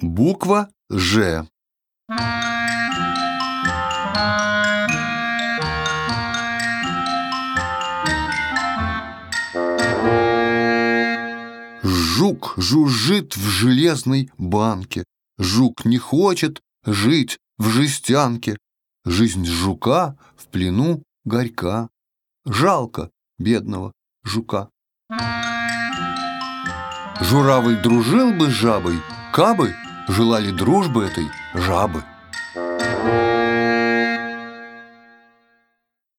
Буква Ж. Жук жужжит в железной банке. Жук не хочет жить в жестянке. Жизнь жука в плену горька. Жалко бедного жука. Журавль дружил бы с жабой, кабы желали дружбы этой жабы.